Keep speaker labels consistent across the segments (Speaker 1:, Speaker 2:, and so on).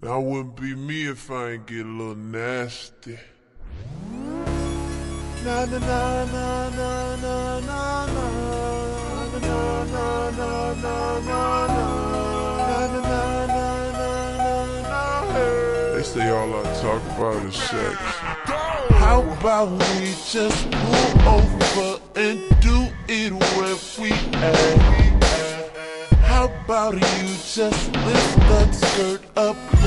Speaker 1: Now wouldn't be me if I ain't get a little nasty. Na na na na na na na na na na na na na na They say all I talk about is sex. How about we just pull over and do it where we at? How about you just lift that skirt up?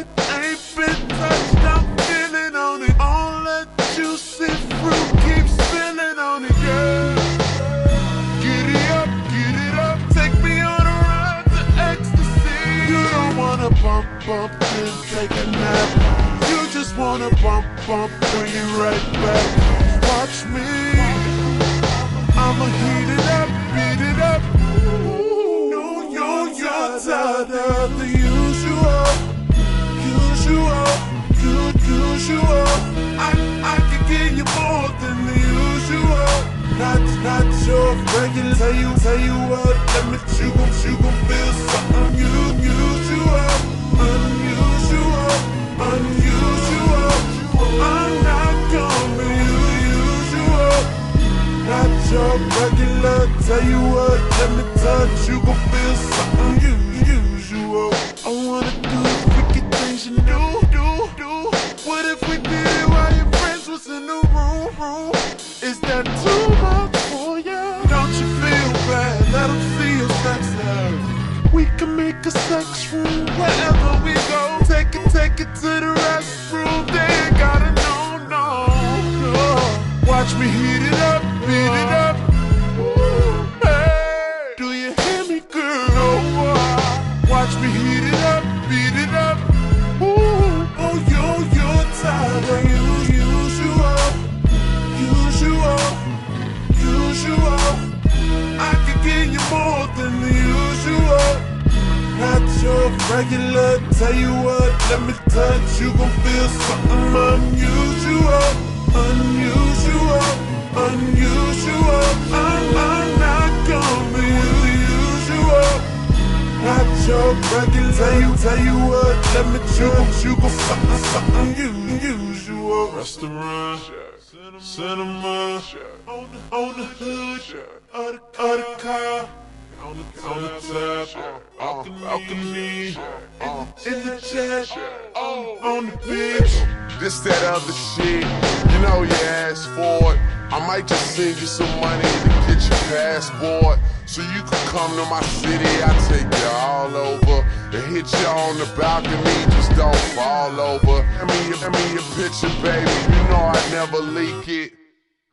Speaker 1: That ain't been touched, I'm feeling on it. All that juicy fruit keeps spilling on it, girl. Get it up, get it up, take me on a ride to ecstasy. You don't wanna bump, bump, and take a nap. You just wanna bump, bump, bring it right back. Watch me. I'ma heat it up, beat it up. No, you're, you're tired of the your regular. Tell you, tell you what, let me, you gon', you gon' feel something unusual, unusual, unusual. I'm not gonna be usual. Not your regular, tell you what, let me touch, you gon' feel something unusual. I wanna do wicked things you do, do, do. What if we did it while your friends was in the room, room? Is that too A sex room wherever we go. Take it, take it to the restroom. They ain't gotta know, no. Watch me heat it up, beat it up. Hey. Do you hear me, girl? Oh, uh. Watch me heat it up, it up. Ooh, oh, yo, you're tired of you, usual, usual, usual. I you more than usual. Not your regular, tell you what, let me touch, you gon' feel something unusual, unusual, unusual. I'm, I'm not gonna be the usual. Not your regular, tell you, tell you what, let me choose, you gon' something, something unusual. Restaurant, cinema, on the, on the hood, of the, of the car. On the, the top, balcony, in, the jet, oh. on the beach.
Speaker 2: This, that other shit, you know you asked for it. I might just send you some money to get your passport. So you can come to my city, I take you all over. And hit you on the balcony, just don't fall over. Let me, let me a picture, baby, you know I never leak it.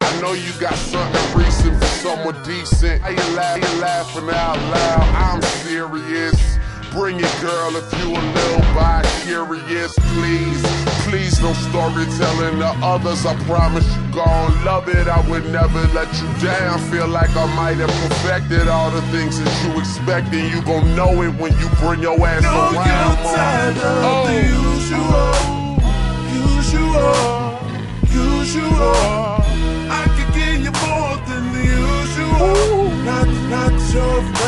Speaker 2: I know you got something recent for someone decent. How you, laugh, you laughing out loud? I'm serious. Bring it, girl, if you a little bi curious, please. Please, no storytelling to others. I promise you gon' love it. I would never let you down. Feel like I might have perfected all the things that you expect, and you gon' know it when you bring your ass
Speaker 1: No,
Speaker 2: around.
Speaker 1: you're tired of
Speaker 2: Oh.
Speaker 1: the usual,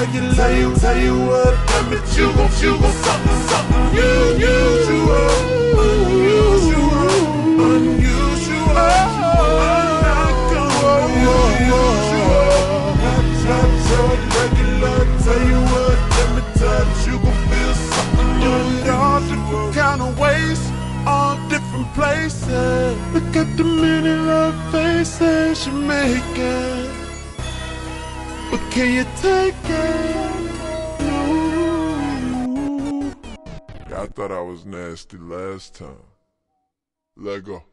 Speaker 1: your regular. Tell you, tell you what, me you gon' you gon' something, something unusual, unusual, unusual. I'm not gonna unusual. Not, not your regular. Tell you what, let me touch, you gon' feel something unusual. All different kind of ways, all different places. Look at the many love faces you're making. But can you take it? I thought I was nasty last time. Let go.